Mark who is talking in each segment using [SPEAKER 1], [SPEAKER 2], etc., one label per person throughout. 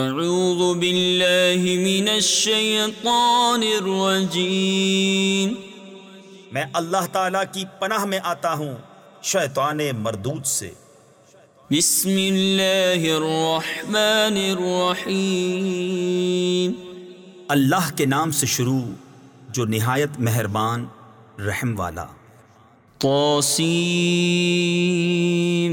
[SPEAKER 1] من الرجیم میں اللہ تعالیٰ کی پناہ میں آتا ہوں شیطان مردود سے بسم اللہ الرحمن الرحیم اللہ کے نام سے شروع جو نہایت مہربان رحم والا
[SPEAKER 2] توسیم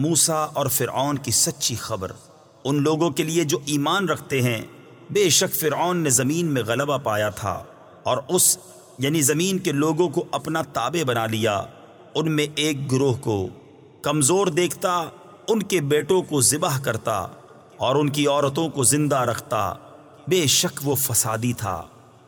[SPEAKER 1] موسا اور فرعون کی سچی خبر ان لوگوں کے لیے جو ایمان رکھتے ہیں بے شک فرعون نے زمین میں غلبہ پایا تھا اور اس یعنی زمین کے لوگوں کو اپنا تابع بنا لیا ان میں ایک گروہ کو کمزور دیکھتا ان کے بیٹوں کو ذبح کرتا اور ان کی عورتوں کو زندہ رکھتا بے شک وہ فسادی تھا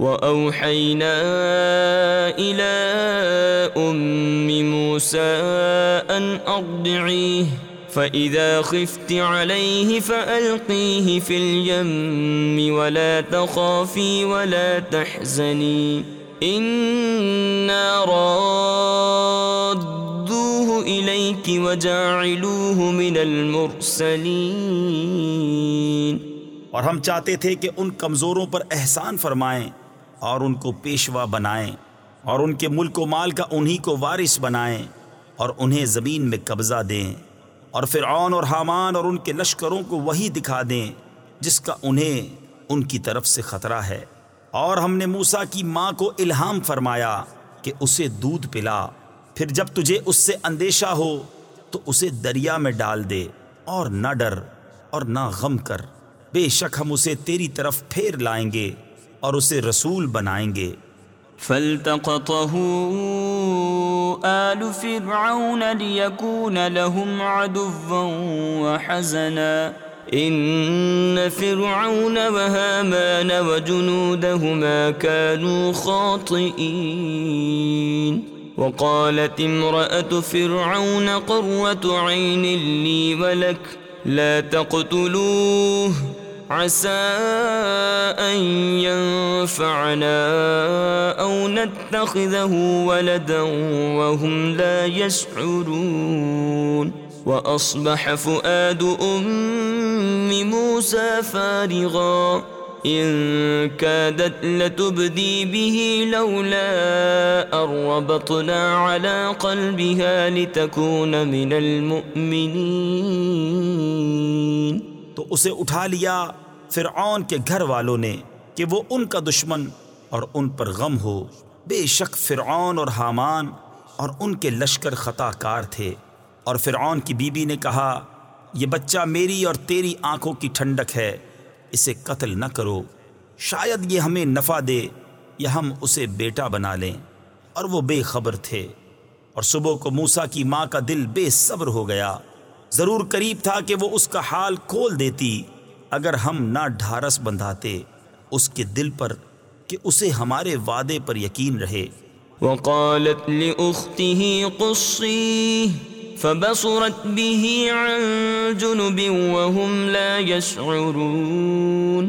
[SPEAKER 2] خِفْتِ عَلَيْهِ فَأَلْقِيهِ فِي الْيَمِّ وَلَا ولا وَلَا تَحْزَنِي إِنَّا رَادُّوهُ إِلَيْكِ
[SPEAKER 1] وَجَاعِلُوهُ مِنَ الْمُرْسَلِينَ اور ہم چاہتے تھے کہ ان کمزوروں پر احسان فرمائیں اور ان کو پیشوا بنائیں اور ان کے ملک و مال کا انہی کو وارث بنائیں اور انہیں زمین میں قبضہ دیں اور فرعون اور حامان اور ان کے لشکروں کو وہی دکھا دیں جس کا انہیں ان کی طرف سے خطرہ ہے اور ہم نے موسا کی ماں کو الہام فرمایا کہ اسے دودھ پلا پھر جب تجھے اس سے اندیشہ ہو تو اسے دریا میں ڈال دے اور نہ ڈر اور نہ غم کر بے شک ہم اسے تیری طرف پھیر لائیں گے اور اسے رسول بنائیں گے فالتقطه آل فرعون ليكون
[SPEAKER 2] لهم عدوا وحزنا إن فرعون وهامان وجنودهما كانوا خاطئين وقالت امرأة فرعون قروة عين لي ولك لا تقتلوه عسى أن ينفعنا أو نتخذه ولدا وهم لا يشعرون وأصبح فؤاد أم موسى فارغا إن كادت لتبدي به لولا أربطنا على قلبها لتكون من
[SPEAKER 1] المؤمنين تو اسے اٹھا لیا فرعون کے گھر والوں نے کہ وہ ان کا دشمن اور ان پر غم ہو بے شک فرعون اور حامان اور ان کے لشکر خطا کار تھے اور فرعون کی بیوی نے کہا یہ بچہ میری اور تیری آنکھوں کی ٹھنڈک ہے اسے قتل نہ کرو شاید یہ ہمیں نفع دے یا ہم اسے بیٹا بنا لیں اور وہ بے خبر تھے اور صبح کو موسا کی ماں کا دل بے صبر ہو گیا ضرور قریب تھا کہ وہ اس کا حال کھول دیتی اگر ہم نہ ڈھارس بندھاتے اس کے دل پر کہ اسے ہمارے وعدے پر یقین رہے وقالت
[SPEAKER 2] فبصرت عن جنب وهم لا يشعرون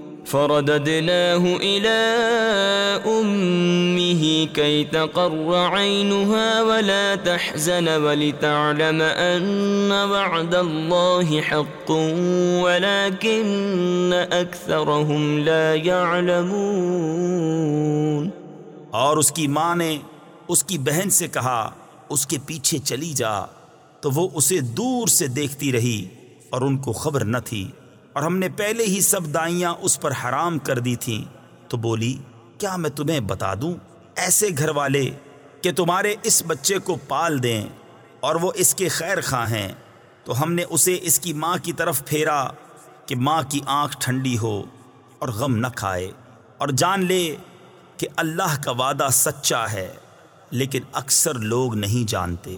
[SPEAKER 2] فرددناه إلى أمه كي تقر عينها ولا تحزن ولتعلم أن وعد الله
[SPEAKER 1] حق ولكن أكثرهم لا يعلمون اور اس کی ماں نے اس کی بہن سے کہا اس کے پیچھے چلی جا تو وہ اسے دور سے دیکھتی رہی اور ان کو خبر نہ تھی اور ہم نے پہلے ہی سب دائیاں اس پر حرام کر دی تھیں تو بولی کیا میں تمہیں بتا دوں ایسے گھر والے کہ تمہارے اس بچے کو پال دیں اور وہ اس کے خیر خواہ ہیں تو ہم نے اسے اس کی ماں کی طرف پھیرا کہ ماں کی آنکھ ٹھنڈی ہو اور غم نہ کھائے اور جان لے کہ اللہ کا وعدہ سچا ہے لیکن اکثر لوگ نہیں جانتے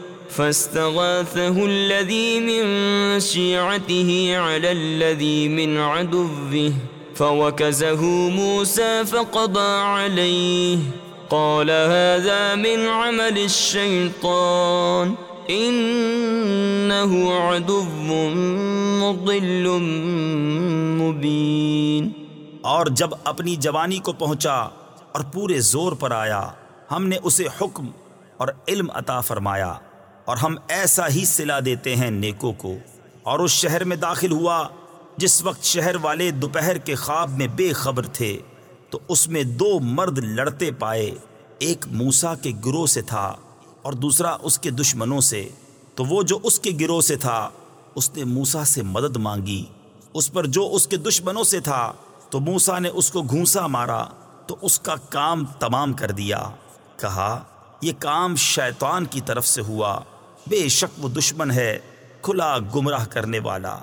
[SPEAKER 2] فاستغاثه الذي الذي من من من شيعته على عدوه فوكزه موسى فقضى عليه قال هذا عمل الشيطان عدو
[SPEAKER 1] مضل مبين اور جب اپنی جوانی کو پہنچا اور پورے زور پر آیا ہم نے اسے حکم اور علم عطا فرمایا اور ہم ایسا ہی سلا دیتے ہیں نیکوں کو اور اس شہر میں داخل ہوا جس وقت شہر والے دوپہر کے خواب میں بے خبر تھے تو اس میں دو مرد لڑتے پائے ایک موسا کے گروہ سے تھا اور دوسرا اس کے دشمنوں سے تو وہ جو اس کے گروہ سے تھا اس نے موسا سے مدد مانگی اس پر جو اس کے دشمنوں سے تھا تو موسا نے اس کو گھونسا مارا تو اس کا کام تمام کر دیا کہا یہ کام شیطان کی طرف سے ہوا بے شک وہ دشمن ہے کھلا گمراہ کرنے والا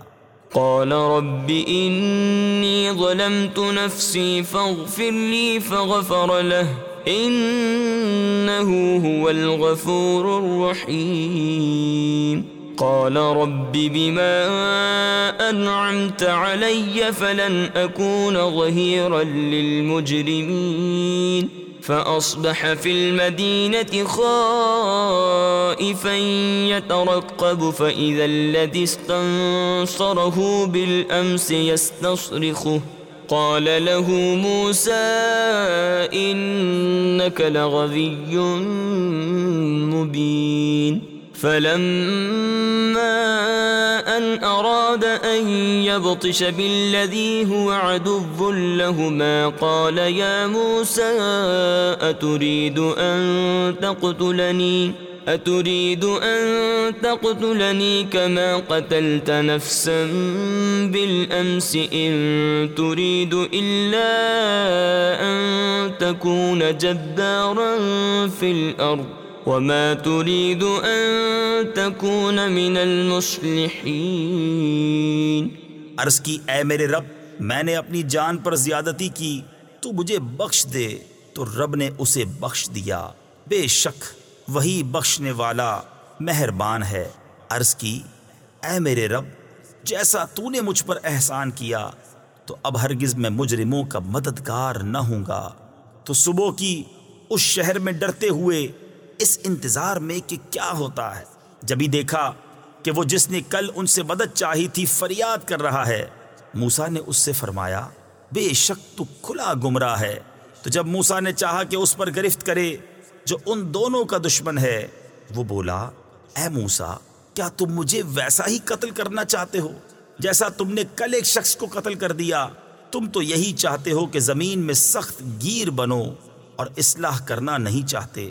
[SPEAKER 2] قال قال رب رب انی ظلمت نفسی فاغفر لی فغفر له انہو هو الغفور الرحیم بما انعمت علی فلن اکون ظہیرا للمجرمین فأصبح في المدينة خائفا يترقب فإذا الذي استنصره بالأمس يستصرخه قال له موسى إنك لغذي مبين فلما ان اراد ان يبطش بالذي هو عدو لهما قال يا موسى اتريد ان تقتلني اتريد ان تقتلني كما قتلت نفسا بالامس ان تريد الا ان تكون جبارا في الارض وما
[SPEAKER 1] تريد ان تكون من المصلحين عرض کی اے میرے رب میں نے اپنی جان پر زیادتی کی تو مجھے بخش دے تو رب نے اسے بخش دیا بے شک وہی بخشنے والا مہربان ہے عرض کی اے میرے رب جیسا تو نے مجھ پر احسان کیا تو اب ہرگز میں مجرموں کا مددگار نہ ہوں گا تو صبح کی اس شہر میں ڈرتے ہوئے اس انتظار میں کہ کیا ہوتا ہے جبھی دیکھا کہ وہ جس نے کل ان سے مدد چاہی تھی فریاد کر رہا ہے موسا نے اس اس سے فرمایا بے شک تو تو کھلا گمراہ ہے جب موسا نے چاہا کہ پر گرفت کرے جو ان دونوں کا دشمن ہے وہ بولا اے موسا کیا تم مجھے ویسا ہی قتل کرنا چاہتے ہو جیسا تم نے کل ایک شخص کو قتل کر دیا تم تو یہی چاہتے ہو کہ زمین میں سخت گیر بنو اور اصلاح کرنا نہیں چاہتے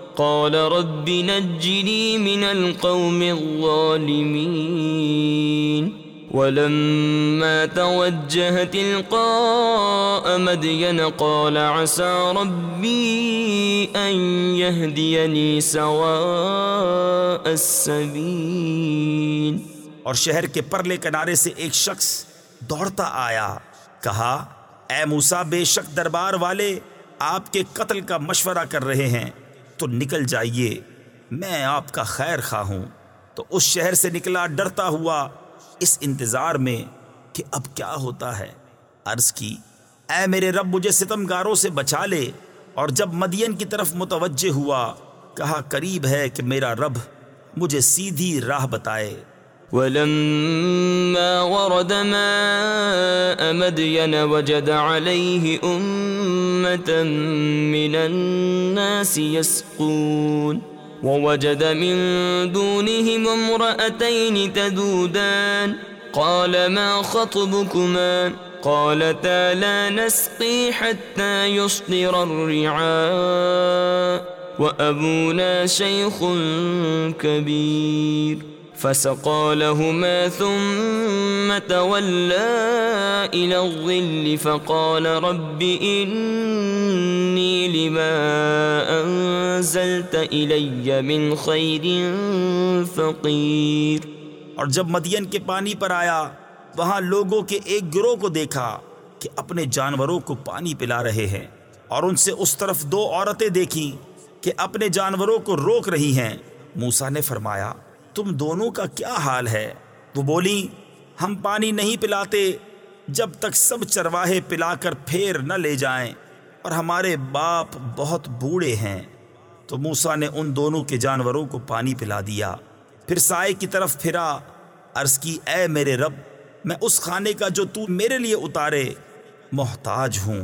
[SPEAKER 2] قال رب نجني من القوم الظالمين ولما توجه تلقاء مدين قال عسى ربي أن
[SPEAKER 1] يهديني سواء السبيل اور شہر کے پرلے کنارے سے ایک شخص دوڑتا آیا کہا اے موسیٰ بے شک دربار والے آپ کے قتل کا مشورہ کر رہے ہیں تو نکل جائیے میں آپ کا خیر خواہ ہوں تو اس شہر سے نکلا ڈرتا ہوا اس انتظار میں کہ اب کیا ہوتا ہے عرض کی اے میرے رب مجھے ستم گاروں سے بچا لے اور جب مدین کی طرف متوجہ ہوا کہا قریب ہے کہ میرا رب مجھے سیدھی راہ بتائے ولما ورد ماء مدين
[SPEAKER 2] وجد عليه أمة من الناس يسقون ووجد من دونهم امرأتين تدودان قال ما خطبكما قالتا لا نسقي حتى يصدر الرعاء وأبونا شيخ كبير ثم تولى إلى الظل فقال رب إني لما
[SPEAKER 1] أنزلت إلي من خير فقير اور جب مدین کے پانی پر آیا وہاں لوگوں کے ایک گروہ کو دیکھا کہ اپنے جانوروں کو پانی پلا رہے ہیں اور ان سے اس طرف دو عورتیں دیکھیں کہ اپنے جانوروں کو روک رہی ہیں موسا نے فرمایا تم دونوں کا کیا حال ہے وہ بولی ہم پانی نہیں پلاتے جب تک سب چرواہے پلا کر پھیر نہ لے جائیں اور ہمارے باپ بہت بوڑھے ہیں تو موسا نے ان دونوں کے جانوروں کو پانی پلا دیا پھر سائے کی طرف پھرا عرض کی اے میرے رب میں اس کھانے کا جو تو میرے لیے اتارے محتاج ہوں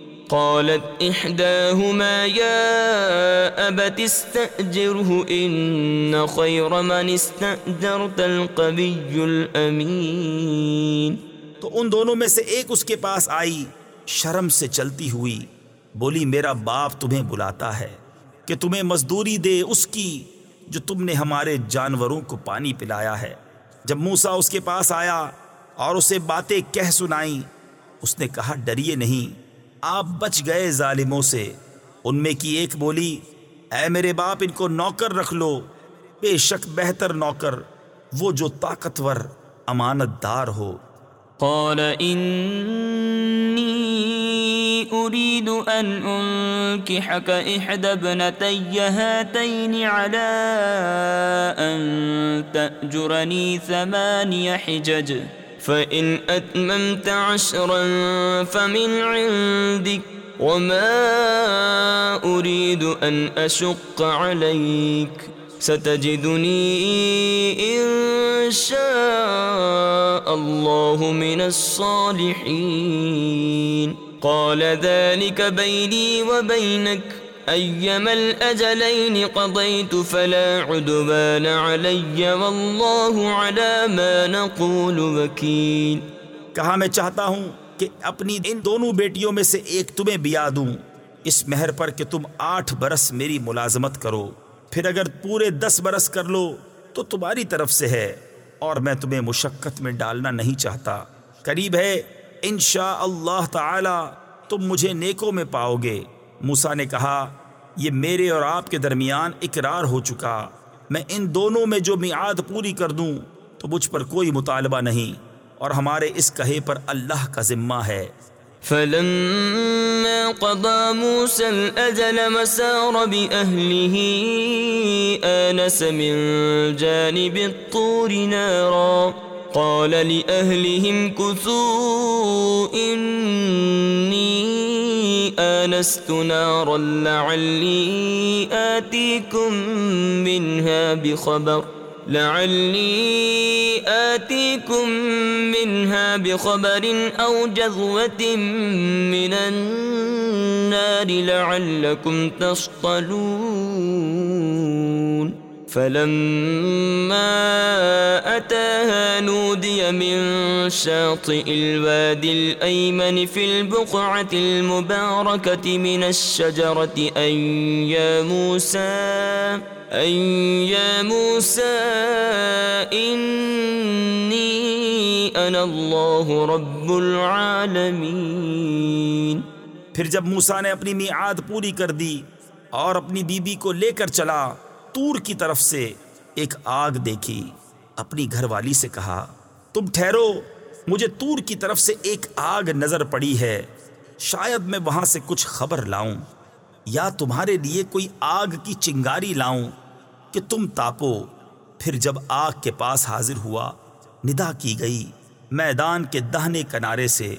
[SPEAKER 2] قالت احداهما يا ابت استاجره ان
[SPEAKER 1] خير من استاجرت الامين تو ان دونوں میں سے ایک اس کے پاس آئی شرم سے چلتی ہوئی بولی میرا باپ تمہیں بلاتا ہے کہ تمہیں مزدوری دے اس کی جو تم نے ہمارے جانوروں کو پانی پلایا ہے جب موسا اس کے پاس آیا اور اسے باتیں کہہ سنائیں اس نے کہا ڈریے نہیں آپ بچ گئے ظالموں سے ان میں کی ایک بولی اے میرے باپ ان کو نوکر رکھ لو بے شک بہتر نوکر وہ جو طاقتور امانت دار ہو
[SPEAKER 2] قال انی اريد ان انکحك احد ابنتی ہاتین علا ان تأجرنی ثمانی حجج فَإِنْ أَتْمَمْتَ عَشْرًا فَمِنْ عِنْدِكَ وَمَا أُرِيدُ أَنْ أَشُقَّ عَلَيْكَ ستجدني إن شاء الله من الصالحين قال ذلك بيني وبينك فلا عدوان
[SPEAKER 1] ما نقول کہا میں چاہتا ہوں کہ اپنی ان دونوں بیٹیوں میں سے ایک تمہیں بیا دوں اس مہر پر کہ تم آٹھ برس میری ملازمت کرو پھر اگر پورے دس برس کر لو تو تمہاری طرف سے ہے اور میں تمہیں مشقت میں ڈالنا نہیں چاہتا قریب ہے انشاء اللہ تعالی تم مجھے نیکوں میں پاؤ گے موسا نے کہا یہ میرے اور آپ کے درمیان اقرار ہو چکا میں ان دونوں میں جو میعاد پوری کر دوں تو مجھ پر کوئی مطالبہ نہیں اور ہمارے اس کہے پر اللہ کا ذمہ ہے
[SPEAKER 2] فلما قضى موسى الأجل مسار بأهله آنس من جانب الطور نارا قال لأهلهم كثوا إني آنست نارا لعلی آتیکم منها بخبر لعلی آتیکم منها بخبر او جگوتی من النار کم تس فلما أتاها نودي من من شاطئ الأيمن في البقعة المباركة الشجرة أن أن يا يا موسى موسى إني أنا الله
[SPEAKER 1] رب العالمين پھر جب موسا نے اپنی میعاد پوری کر دی اور اپنی بیوی کو لے کر چلا تور کی طرف سے ایک آگ دیکھی اپنی گھر والی سے کہا تم ٹھہرو مجھے تور کی طرف سے ایک آگ نظر پڑی ہے شاید میں وہاں سے کچھ خبر لاؤں یا تمہارے لیے کوئی آگ کی چنگاری لاؤں کہ تم تاپو پھر جب آگ کے پاس حاضر ہوا ندا کی گئی میدان کے دہنے کنارے سے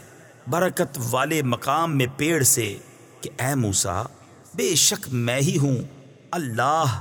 [SPEAKER 1] برکت والے مقام میں پیڑ سے کہ اے موسا بے شک میں ہی ہوں اللہ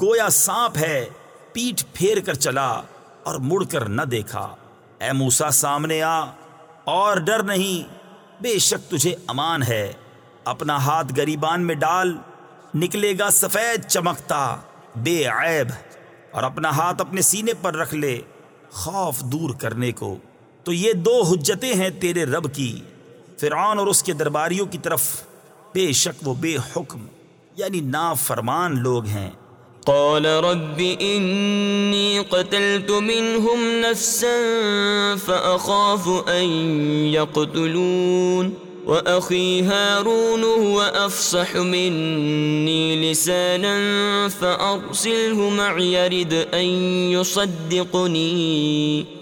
[SPEAKER 1] گویا سانپ ہے پیٹ پھیر کر چلا اور مڑ کر نہ دیکھا اے موسا سامنے آ اور ڈر نہیں بے شک تجھے امان ہے اپنا ہاتھ گریبان میں ڈال نکلے گا سفید چمکتا بے عیب اور اپنا ہاتھ اپنے سینے پر رکھ لے خوف دور کرنے کو تو یہ دو حجتیں ہیں تیرے رب کی فرعون اور اس کے درباریوں کی طرف بے شک وہ بے حکم یعنی نافرمان لوگ ہیں قال رب
[SPEAKER 2] إني قتلت منهم نفسا فأخاف أن يقتلون وأخي هارون هو أفصح مني لسانا فأرسله معي يرد أن يصدقني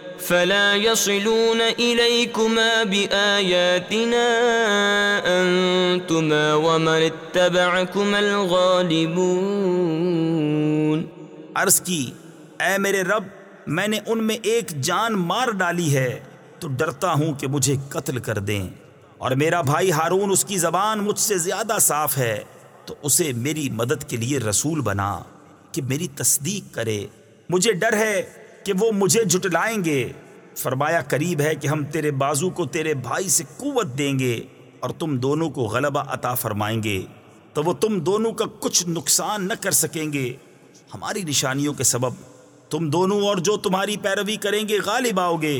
[SPEAKER 2] فلا يصلون إليكما بآياتنا أنتما ومن الغالبون
[SPEAKER 1] کی اے میرے رب میں نے ان میں ایک جان مار ڈالی ہے تو ڈرتا ہوں کہ مجھے قتل کر دیں اور میرا بھائی ہارون اس کی زبان مجھ سے زیادہ صاف ہے تو اسے میری مدد کے لیے رسول بنا کہ میری تصدیق کرے مجھے ڈر ہے کہ وہ مجھے جٹلائیں گے فرمایا قریب ہے کہ ہم تیرے بازو کو تیرے بھائی سے قوت دیں گے اور تم دونوں کو غلبہ عطا فرمائیں گے تو وہ تم دونوں کا کچھ نقصان نہ کر سکیں گے ہماری نشانیوں کے سبب تم دونوں اور جو تمہاری پیروی کریں گے غالب آؤ گے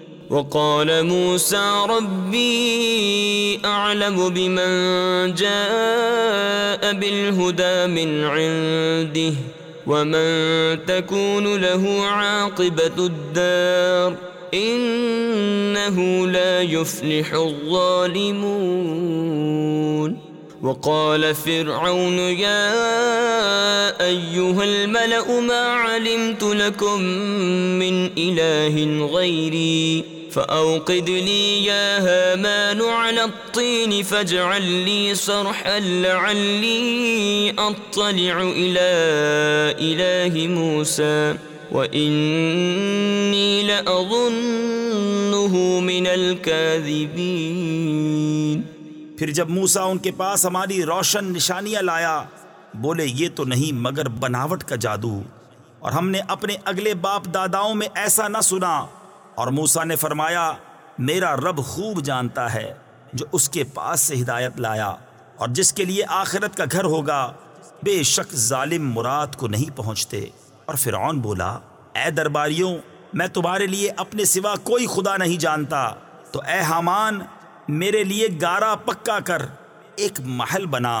[SPEAKER 2] وقال موسى ربي أعلم بمن جاء بالهدى من عنده ومن تكون له عاقبة الدار إنه لا يفلح الظالمون وقال فرعون يا أيها الملأ ما علمت لكم من إله غيري فأوقد لي يا هامان على الطين فاجعل لي صرحا لعلي أطلع إلى إله موسى وإني
[SPEAKER 1] لأظنه من الكاذبين پھر جب موسا ان کے پاس ہماری روشن نشانیاں لایا بولے یہ تو نہیں مگر بناوٹ کا جادو اور ہم نے اپنے اگلے باپ داداؤں میں ایسا نہ سنا اور موسا نے فرمایا میرا رب خوب جانتا ہے جو اس کے پاس سے ہدایت لایا اور جس کے لیے آخرت کا گھر ہوگا بے شک ظالم مراد کو نہیں پہنچتے اور فرعون بولا اے درباریوں میں تمہارے لیے اپنے سوا کوئی خدا نہیں جانتا تو اے حامان میرے لیے گارا پکا کر ایک محل بنا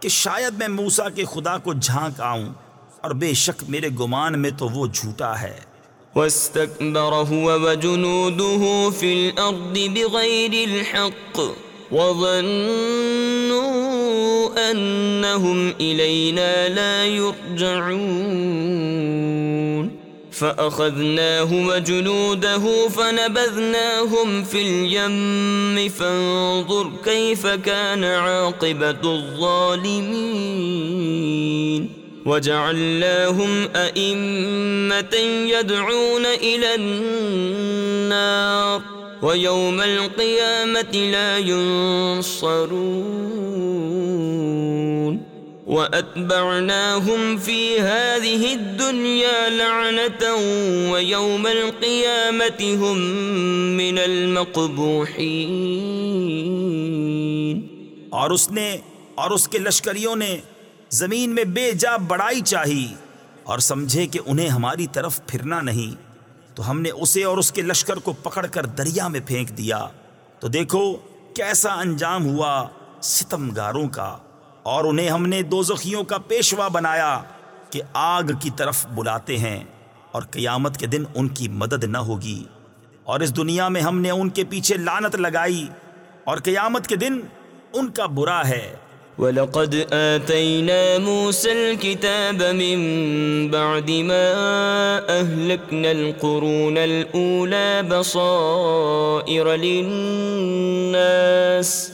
[SPEAKER 1] کہ شاید میں موسا کے خدا کو جھانک آؤں اور بے شک میرے گمان میں تو وہ جھوٹا ہے واستكبر هو وجنوده في الارض بغير الحق
[SPEAKER 2] وظنوا انهم الينا لا يرجعون فأخذناه وجنوده فنبذناهم في اليم فانظر كيف كان عاقبة الظالمين وجعلناهم أئمة يدعون إلى النار ويوم القيامة لا ينصرون وأتبعناهم في هذه الدنيا لعنة ويوم
[SPEAKER 1] القيامة هم من المقبوحين اور اس نے اور اس کے لشکریوں نے زمین میں بے جا بڑائی چاہی اور سمجھے کہ انہیں ہماری طرف پھرنا نہیں تو ہم نے اسے اور اس کے لشکر کو پکڑ کر دریا میں پھینک دیا تو دیکھو کیسا انجام ہوا ستمگاروں کا اور انہیں ہم نے دو کا پیشوا بنایا کہ آگ کی طرف بلاتے ہیں اور قیامت کے دن ان کی مدد نہ ہوگی اور اس دنیا میں ہم نے ان کے پیچھے لانت لگائی اور قیامت کے دن ان کا برا ہے وَلَقَدْ آتَيْنَا مُوسَى
[SPEAKER 2] الْكِتَابَ مِنْ بَعْدِ مَا أَهْلَكْنَا الْقُرُونَ الْأُولَى بَصَائِرَ لِلنَّاسِ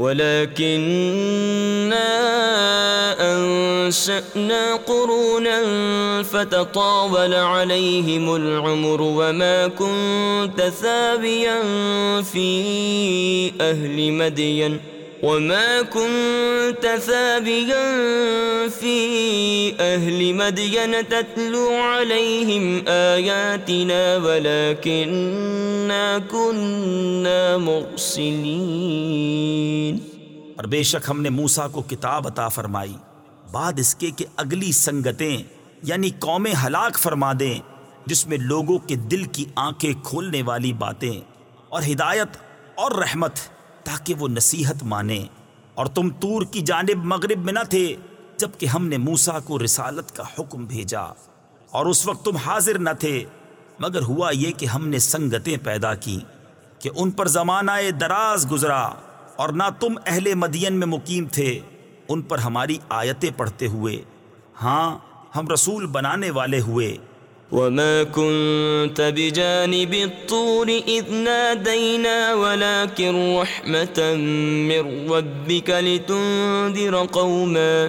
[SPEAKER 2] ن قرونا فتطاول عليهم العمر وما كنت ثابيا في أهل مدين وما كنت ثابيا في أهل مدين تتلو عليهم آياتنا ولكننا
[SPEAKER 1] كنا اور بے شک ہم نے موسا کو کتاب عطا فرمائی بعد اس کے کہ اگلی سنگتیں یعنی قومیں ہلاک فرما دیں جس میں لوگوں کے دل کی آنکھیں کھولنے والی باتیں اور ہدایت اور رحمت تاکہ وہ نصیحت مانے اور تم تور کی جانب مغرب میں نہ تھے جب کہ ہم نے موسا کو رسالت کا حکم بھیجا اور اس وقت تم حاضر نہ تھے مگر ہوا یہ کہ ہم نے سنگتیں پیدا کی کہ ان پر زمانہ دراز گزرا اور نہ تم اہل مدین میں مقیم تھے ان پر ہماری آیتیں پڑھتے ہوئے ہاں ہم رسول بنانے والے ہوئے وما كنت بجانب
[SPEAKER 2] الطور إذ نادينا ولكن رحمة من ربك لتنذر قوماً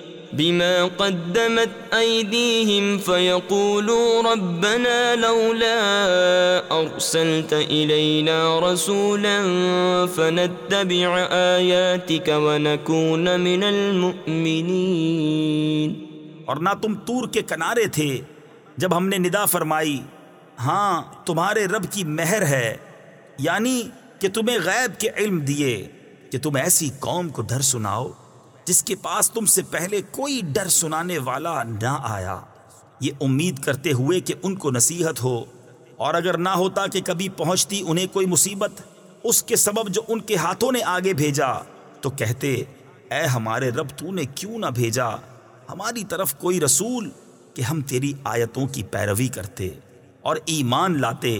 [SPEAKER 2] بما قدمت ايديهم فيقولوا ربنا لولا ارسلت الينا رسولا فنتبع اياتك ونكون
[SPEAKER 1] من المؤمنين اور نہ تم تور کے کنارے تھے جب ہم نے ندا فرمائی ہاں تمہارے رب کی مہر ہے یعنی کہ تمہیں غیب کے علم دیے کہ تم ایسی قوم کو در سناؤ جس کے پاس تم سے پہلے کوئی ڈر سنانے والا نہ آیا یہ امید کرتے ہوئے کہ ان کو نصیحت ہو اور اگر نہ ہوتا کہ کبھی پہنچتی انہیں کوئی مصیبت اس کے سبب جو ان کے ہاتھوں نے آگے بھیجا تو کہتے اے ہمارے رب تو نے کیوں نہ بھیجا ہماری طرف کوئی رسول کہ ہم تیری آیتوں کی پیروی کرتے اور ایمان لاتے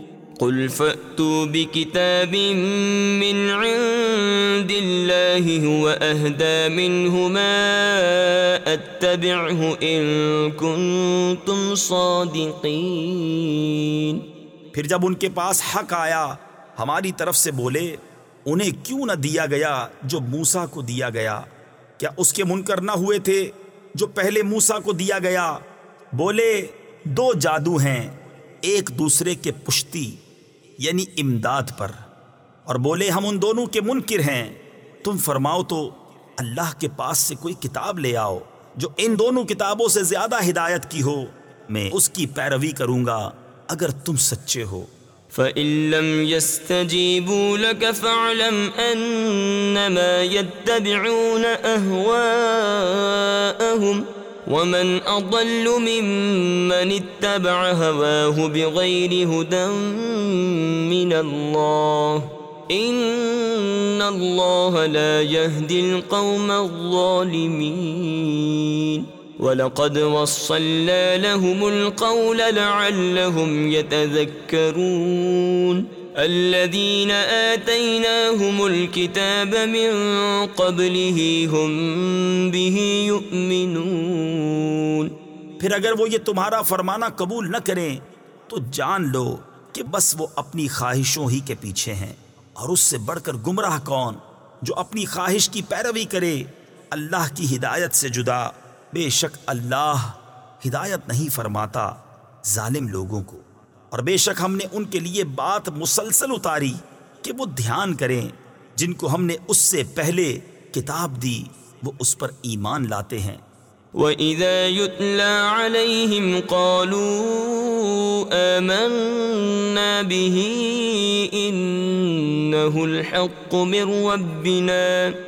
[SPEAKER 2] قل فأتوا بكتاب من عند الله هو أهدا منهما أتبعه إن كنتم
[SPEAKER 1] صادقين پھر جب ان کے پاس حق آیا ہماری طرف سے بولے انہیں کیوں نہ دیا گیا جو موسا کو دیا گیا کیا اس کے منکر نہ ہوئے تھے جو پہلے موسا کو دیا گیا بولے دو جادو ہیں ایک دوسرے کے پشتی یعنی امداد پر اور بولے ہم ان دونوں کے منکر ہیں تم فرماؤ تو اللہ کے پاس سے کوئی کتاب لے آؤ جو ان دونوں کتابوں سے زیادہ ہدایت کی ہو میں اس کی پیروی کروں گا اگر تم سچے ہو
[SPEAKER 2] فَإِن لَمْ يَسْتَجِيبُوا لَكَ فَاعْلَمْ أَنَّمَا يَتَّبِعُونَ أَهْوَاءَهُمْ ومن اضل ممن اتبع هواه بغير هدى من الله ان الله لا يهدي القوم الظالمين ولقد وصلنا لهم القول لعلهم يتذكرون هم
[SPEAKER 1] به يؤمنون پھر اگر وہ یہ تمہارا فرمانا قبول نہ کریں تو جان لو کہ بس وہ اپنی خواہشوں ہی کے پیچھے ہیں اور اس سے بڑھ کر گمراہ کون جو اپنی خواہش کی پیروی کرے اللہ کی ہدایت سے جدا بے شک اللہ ہدایت نہیں فرماتا ظالم لوگوں کو اور بے شک ہم نے ان کے لیے بات مسلسل اتاری کہ وہ دھیان کریں جن کو ہم نے اس سے پہلے کتاب دی وہ اس پر ایمان لاتے ہیں
[SPEAKER 2] وَإِذَا يُتْلَى عَلَيْهِمْ قَالُوا آمَنَّا بِهِ إِنَّهُ الْحَقُّ مِنْ رَبِّنَا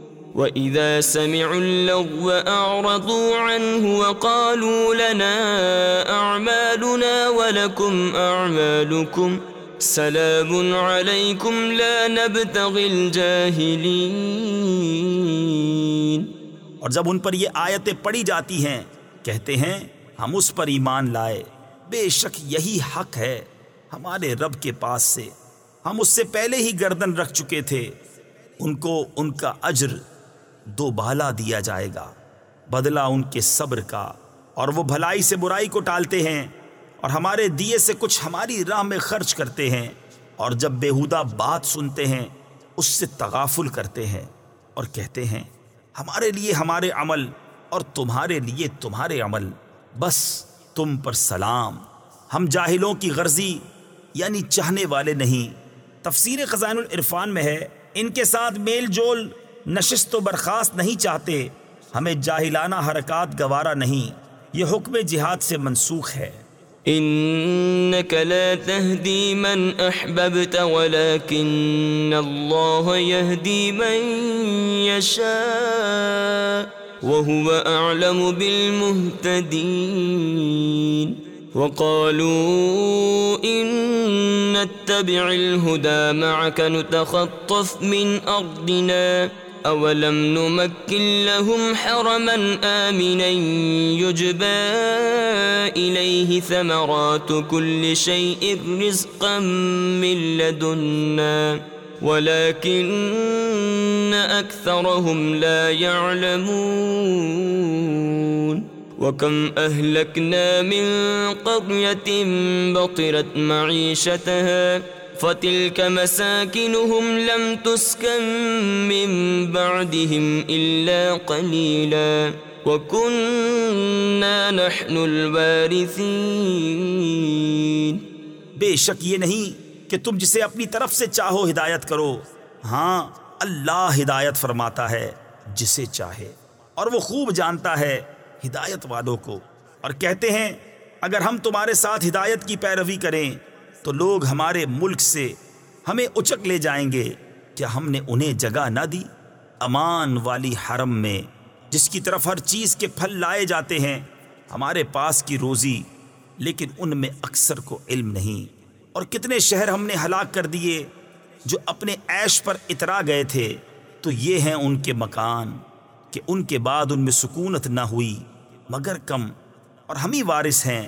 [SPEAKER 2] وَإِذَا سَمِعُوا اللَّغْوَ أَعْرَضُوا عَنْهُ وَقَالُوا لَنَا أَعْمَالُنَا وَلَكُمْ أَعْمَالُكُمْ سَلَامٌ عَلَيْكُمْ لَا
[SPEAKER 1] نَبْتَغِي الْجَاهِلِينَ اور جب ان پر یہ آیتیں پڑھی جاتی ہیں کہتے ہیں ہم اس پر ایمان لائے بے شک یہی حق ہے ہمارے رب کے پاس سے ہم اس سے پہلے ہی گردن رکھ چکے تھے ان کو ان کا اجر دو بالا دیا جائے گا بدلا ان کے صبر کا اور وہ بھلائی سے برائی کو ٹالتے ہیں اور ہمارے دیے سے کچھ ہماری راہ میں خرچ کرتے ہیں اور جب بےحدہ بات سنتے ہیں اس سے تغافل کرتے ہیں اور کہتے ہیں ہمارے لیے ہمارے عمل اور تمہارے لیے تمہارے عمل بس تم پر سلام ہم جاہلوں کی غرضی یعنی چاہنے والے نہیں تفسیر خزان العرفان میں ہے ان کے ساتھ میل جول نشست و برخاست نہیں چاہتے ہمیں جاہلانہ حرکات گوارا نہیں یہ حکم جہاد سے منسوخ ہے
[SPEAKER 2] انك لا تهدي من من من احببت ولكن الله يهدي يشاء وهو اعلم بالمهتدين وقالوا ان نتبع الهدى معك نتخطف ارضنا اولم نمکن لهم حرما آمنا يجبا إليه ثمرات كل شيء رزقا من لدنا ولكن أكثرهم لا يعلمون وكم أهلكنا من قرية بطرت معيشتها وكم أهلكنا من قرية بطرت معيشتها فَتِلْكَ مَسَاكِنُهُمْ لَمْ تُسْكَنْ مِنْ بَعْدِهِمْ إِلَّا قَلِيلًا
[SPEAKER 1] وَكُنَّا نَحْنُ الْبَارِثِينَ بے شک یہ نہیں کہ تم جسے اپنی طرف سے چاہو ہدایت کرو ہاں اللہ ہدایت فرماتا ہے جسے چاہے اور وہ خوب جانتا ہے ہدایت والوں کو اور کہتے ہیں اگر ہم تمہارے ساتھ ہدایت کی پیروی کریں تو لوگ ہمارے ملک سے ہمیں اچک لے جائیں گے کیا ہم نے انہیں جگہ نہ دی امان والی حرم میں جس کی طرف ہر چیز کے پھل لائے جاتے ہیں ہمارے پاس کی روزی لیکن ان میں اکثر کو علم نہیں اور کتنے شہر ہم نے ہلاک کر دیے جو اپنے عیش پر اترا گئے تھے تو یہ ہیں ان کے مکان کہ ان کے بعد ان میں سکونت نہ ہوئی مگر کم اور ہم ہی وارث ہیں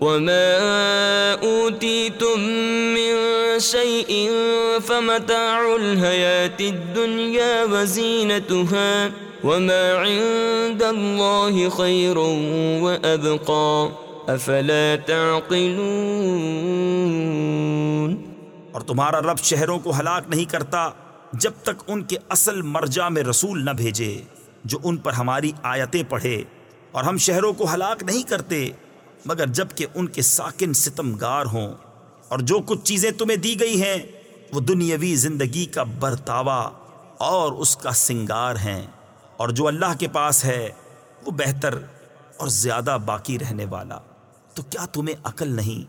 [SPEAKER 2] اور تمہارا
[SPEAKER 1] رب شہروں کو ہلاک نہیں کرتا جب تک ان کے اصل مرجع میں رسول نہ بھیجے جو ان پر ہماری آیتیں پڑھے اور ہم شہروں کو ہلاک نہیں کرتے مگر جب کہ ان کے ساکن ستم گار ہوں اور جو کچھ چیزیں تمہیں دی گئی ہیں وہ دنیاوی زندگی کا برتاوا اور اس کا سنگار ہیں اور جو اللہ کے پاس ہے وہ بہتر اور زیادہ باقی رہنے والا تو کیا تمہیں عقل نہیں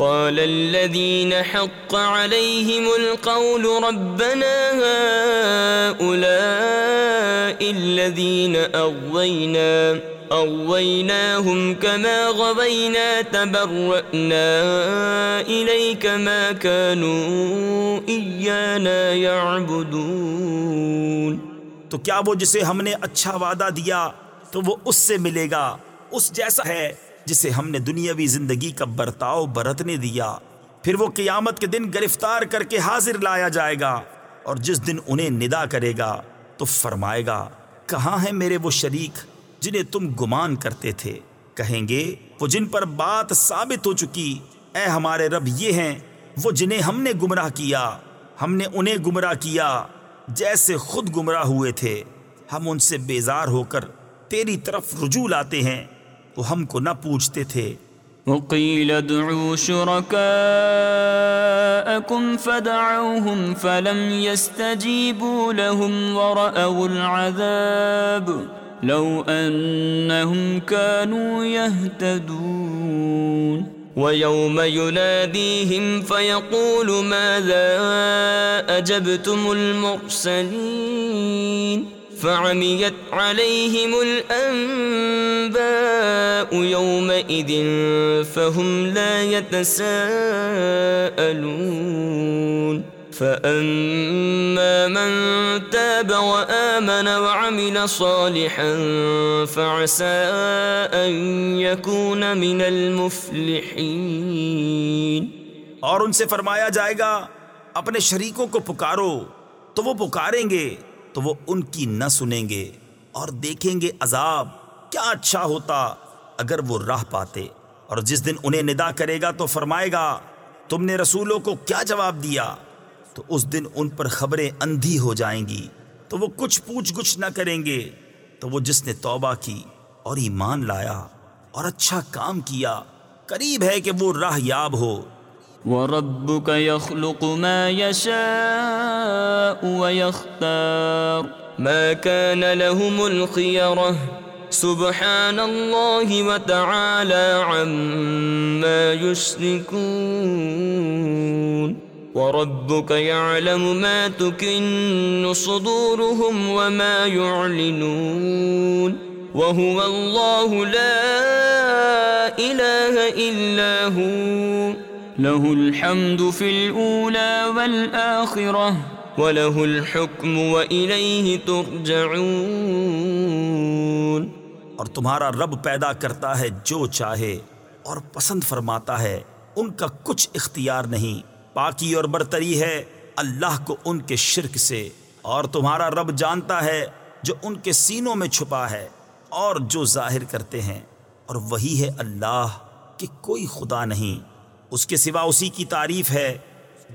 [SPEAKER 2] الذين الذين حق عليهم القول ربنا هؤلاء أغوينا أغويناهم كما تبرأنا إليك ما كانوا إيانا
[SPEAKER 1] يعبدون تو کیا وہ جسے ہم نے اچھا وعدہ دیا تو وہ اس سے ملے گا اس جیسا ہے جسے ہم نے دنیاوی زندگی کا برتاؤ برتنے دیا پھر وہ قیامت کے دن گرفتار کر کے حاضر لایا جائے گا اور جس دن انہیں ندا کرے گا تو فرمائے گا کہاں ہیں میرے وہ شریک جنہیں تم گمان کرتے تھے کہیں گے وہ جن پر بات ثابت ہو چکی اے ہمارے رب یہ ہیں وہ جنہیں ہم نے گمراہ کیا ہم نے انہیں گمراہ کیا جیسے خود گمراہ ہوئے تھے ہم ان سے بیزار ہو کر تیری طرف رجوع لاتے ہیں وہ ہم کو نہ پوچھتے تھے وقيل ادعوا شركاءكم فدعوهم
[SPEAKER 2] فلم يستجيبوا لهم ورأوا العذاب لو أنهم كانوا يهتدون وَيَوْمَ يُنَادِيهِمْ فَيَقُولُ مَاذَا أَجَبْتُمُ الْمُرْسَلِينَ فعميت عليهم الأنباء يومئذ فهم لا يتساءلون فأما من تاب وآمن وعمل صالحا فعسى أن يكون من
[SPEAKER 1] المفلحين اور ان سے فرمایا جائے گا اپنے شریکوں کو پکارو تو وہ پکاریں گے تو وہ ان کی نہ سنیں گے اور دیکھیں گے عذاب کیا اچھا ہوتا اگر وہ رہ پاتے اور جس دن انہیں ندا کرے گا تو فرمائے گا تم نے رسولوں کو کیا جواب دیا تو اس دن ان پر خبریں اندھی ہو جائیں گی تو وہ کچھ پوچھ گچھ نہ کریں گے تو وہ جس نے توبہ کی اور ایمان لایا اور اچھا کام کیا قریب ہے کہ وہ راہ یاب ہو وَرَبُّكَ يَخْلُقُ مَا
[SPEAKER 2] يَشَاءُ وَيَخْتَارُ مَا كَانَ لَهُمُ الْخِيَرَةُ سُبْحَانَ اللَّهِ وَتَعَالَى عَمَّا يُشْرِكُونَ وَرَبُّكَ يَعْلَمُ مَا تُكِنُّ صُدُورُهُمْ وَمَا يُعْلِنُونَ وَهُوَ اللَّهُ لَا اللہ إِلَّا هُوَ الحمد ترجعون
[SPEAKER 1] اور تمہارا رب پیدا کرتا ہے جو چاہے اور پسند فرماتا ہے ان کا کچھ اختیار نہیں پاکی اور برتری ہے اللہ کو ان کے شرک سے اور تمہارا رب جانتا ہے جو ان کے سینوں میں چھپا ہے اور جو ظاہر کرتے ہیں اور وہی ہے اللہ کہ کوئی خدا نہیں اس کے سوا اسی کی تعریف ہے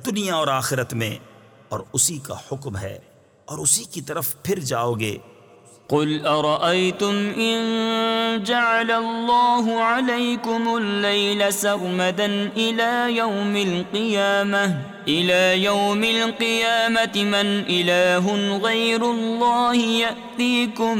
[SPEAKER 1] دنیا اور آخرت میں اور اسی کا حکم ہے اور اسی کی طرف پھر جاؤ گے قل أرأيتم إن جعل الله الله عليكم الليل
[SPEAKER 2] سرمدا إلى إلى يوم يوم القيامة القيامة من إله غير يأتيكم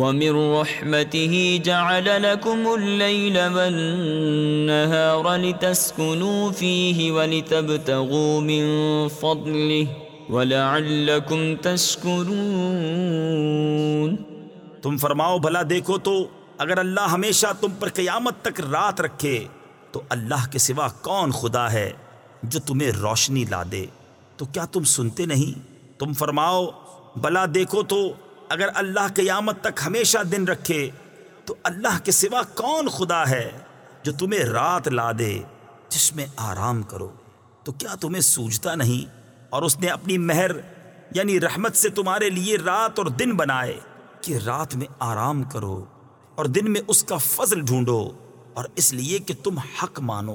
[SPEAKER 2] ومن رحمته جعل لكم الليل والنهار لتسكنوا فيه ولتبتغوا من فضله ولعلكم
[SPEAKER 1] تشكرون تم فرماؤ بھلا دیکھو تو اگر اللہ ہمیشہ تم پر قیامت تک رات رکھے تو اللہ کے سوا کون خدا ہے جو تمہیں روشنی لا دے تو کیا تم سنتے نہیں تم فرماؤ بلا دیکھو تو اگر اللہ قیامت تک ہمیشہ دن رکھے تو اللہ کے سوا کون خدا ہے جو تمہیں رات لا دے جس میں آرام کرو تو کیا تمہیں سوجتا نہیں اور اس نے اپنی مہر یعنی رحمت سے تمہارے لیے رات اور دن بنائے کہ رات میں آرام کرو اور دن میں اس کا فضل ڈھونڈو اور اس لیے کہ تم حق مانو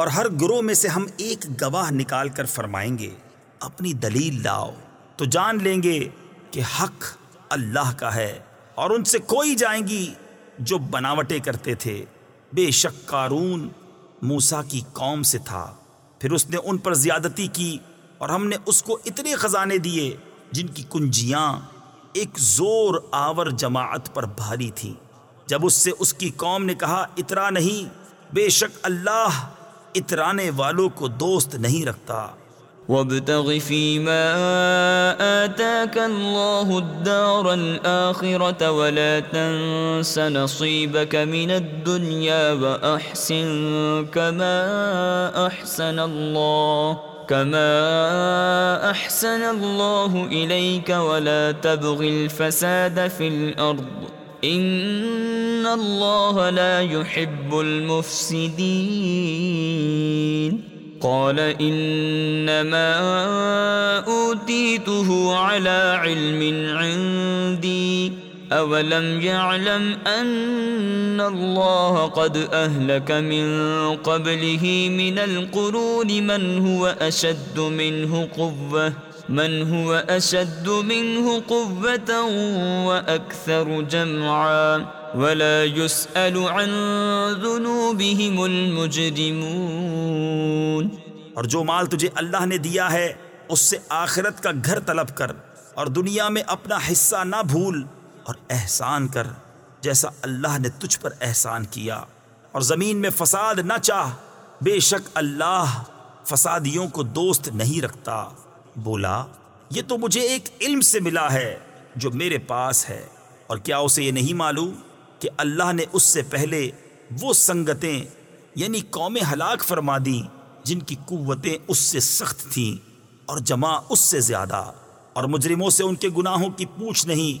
[SPEAKER 1] اور ہر گروہ میں سے ہم ایک گواہ نکال کر فرمائیں گے اپنی دلیل لاؤ تو جان لیں گے کہ حق اللہ کا ہے اور ان سے کوئی جائیں گی جو بناوٹیں کرتے تھے بے شک قارون موسا کی قوم سے تھا پھر اس نے ان پر زیادتی کی اور ہم نے اس کو اتنے خزانے دیے جن کی کنجیاں ایک زور آور جماعت پر بھاری تھیں جب اس سے اس کی قوم نے کہا اترا نہیں بے شک اللہ اترانے والوں کو دوست نہیں رکھتا
[SPEAKER 2] وابتغ فيما آتاك الله الدار الآخرة ولا تنس نصيبك من الدنيا وأحسن كما أحسن الله كما أحسن الله إليك ولا تبغي الفساد في الأرض ان اللہ لا يحب المفسدین قال انما اوتیته على علم عندی اولم يعلم ان اللہ قد اہلك من قبله من القرون من هو اشد منه قوه من هو منه جمعا ولا
[SPEAKER 1] عن ذنوبهم المجرمون اور جو مال تجھے اللہ نے دیا ہے اس سے آخرت کا گھر طلب کر اور دنیا میں اپنا حصہ نہ بھول اور احسان کر جیسا اللہ نے تجھ پر احسان کیا اور زمین میں فساد نہ چاہ بے شک اللہ فسادیوں کو دوست نہیں رکھتا بولا یہ تو مجھے ایک علم سے ملا ہے جو میرے پاس ہے اور کیا اسے یہ نہیں معلوم کہ اللہ نے اس سے پہلے وہ سنگتیں یعنی قوم ہلاک فرما دیں جن کی قوتیں اس سے سخت تھیں اور جمع اس سے زیادہ اور مجرموں سے ان کے گناہوں کی پوچھ نہیں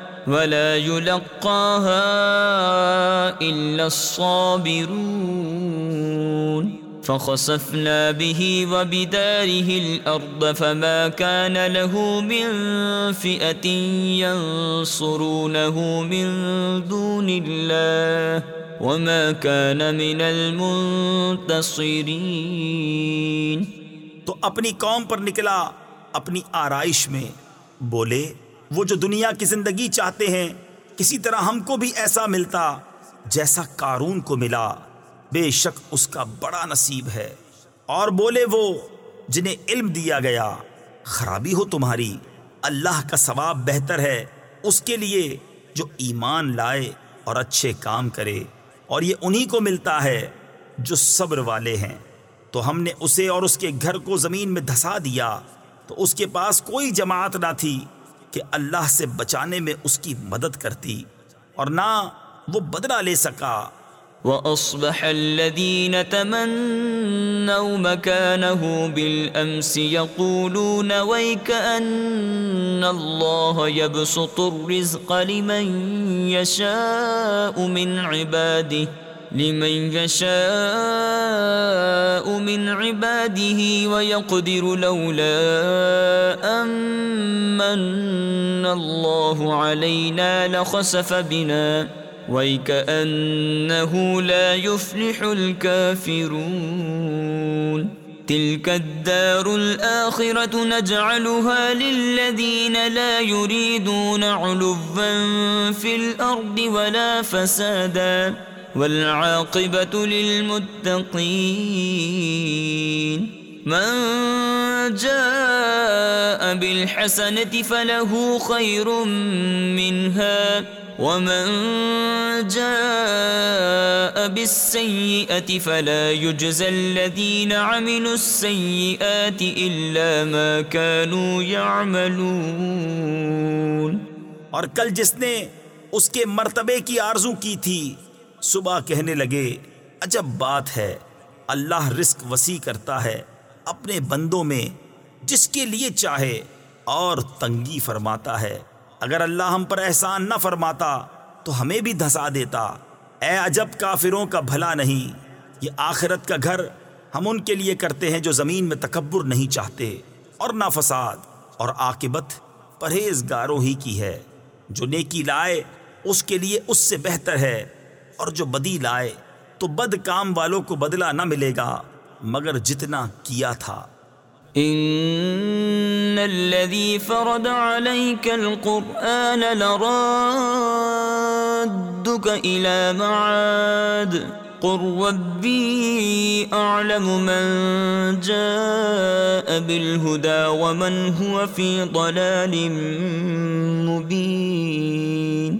[SPEAKER 2] ولا يلقاها الصابرون فخسفنا به وبداره فما كان له من وقل ينصرونه من دون الله
[SPEAKER 1] وما كان من المنتصرين تو اپنی قوم پر نکلا اپنی آرائش میں بولے وہ جو دنیا کی زندگی چاہتے ہیں کسی طرح ہم کو بھی ایسا ملتا جیسا کارون کو ملا بے شک اس کا بڑا نصیب ہے اور بولے وہ جنہیں علم دیا گیا خرابی ہو تمہاری اللہ کا ثواب بہتر ہے اس کے لیے جو ایمان لائے اور اچھے کام کرے اور یہ انہی کو ملتا ہے جو صبر والے ہیں تو ہم نے اسے اور اس کے گھر کو زمین میں دھسا دیا تو اس کے پاس کوئی جماعت نہ تھی کہ اللہ سے بچانے میں اس کی مدد کرتی اور نہ وہ بدلہ لے سکا وَأَصْبَحَ الَّذِينَ
[SPEAKER 2] تَمَنَّوْا
[SPEAKER 1] مَكَانَهُ
[SPEAKER 2] بِالْأَمْسِ يَقُولُونَ اللَّهَ يَبْسُطُ الرِّزْقَ لِمَنْ يَشَاءُ مِنْ عِبَادِهِ لمن يشاء من عباده ويقدر لولا أمن الله علينا لخسف بنا ويكأنه لا يفلح الكافرون تلك الدار الآخرة نجعلها للذين لا يريدون علوا في الأرض ولا فسادا من جاء جاء بالحسنة فله خير منها ومن بالسيئة فلا يجزى الذين عملوا السيئات
[SPEAKER 1] إلا ما كانوا يعملون اور کل جس نے اس کے مرتبے کی آرزو کی تھی صبح کہنے لگے عجب بات ہے اللہ رزق وسیع کرتا ہے اپنے بندوں میں جس کے لیے چاہے اور تنگی فرماتا ہے اگر اللہ ہم پر احسان نہ فرماتا تو ہمیں بھی دھسا دیتا اے عجب کافروں کا بھلا نہیں یہ آخرت کا گھر ہم ان کے لیے کرتے ہیں جو زمین میں تکبر نہیں چاہتے اور نہ فساد اور عاقبت پرہیز گاروں ہی کی ہے جو نیکی لائے اس کے لیے اس سے بہتر ہے اور جو بدی لائے تو بد کام والوں کو بدلہ نہ ملے گا مگر جتنا کیا تھا ان الذي
[SPEAKER 2] فرض عليك معاد ربي من جاء بالهدى ومن هو في ضلال مبين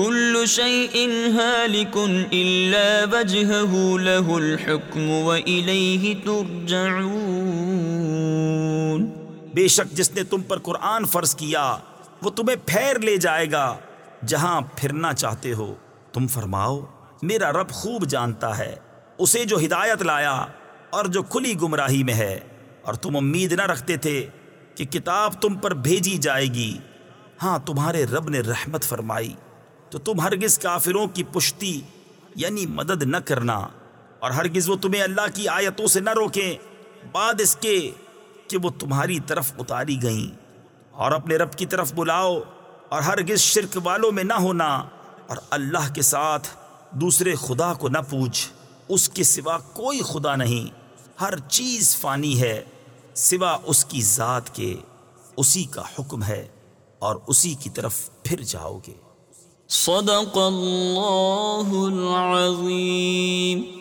[SPEAKER 2] شيء هالك
[SPEAKER 1] وجهه له الحكم ترجعون بے شک جس نے تم پر قرآن فرض کیا وہ تمہیں پھیر لے جائے گا جہاں پھرنا چاہتے ہو تم فرماؤ میرا رب خوب جانتا ہے اسے جو ہدایت لایا اور جو کھلی گمراہی میں ہے اور تم امید نہ رکھتے تھے کہ کتاب تم پر بھیجی جائے گی ہاں تمہارے رب نے رحمت فرمائی تو تم ہرگز کافروں کی پشتی یعنی مدد نہ کرنا اور ہرگز وہ تمہیں اللہ کی آیتوں سے نہ روکیں بعد اس کے کہ وہ تمہاری طرف اتاری گئیں اور اپنے رب کی طرف بلاؤ اور ہرگز شرک والوں میں نہ ہونا اور اللہ کے ساتھ دوسرے خدا کو نہ پوچھ اس کے سوا کوئی خدا نہیں ہر چیز فانی ہے سوا اس کی ذات کے اسی کا حکم ہے اور اسی کی طرف پھر جاؤ گے صدق اللہ
[SPEAKER 2] العظیم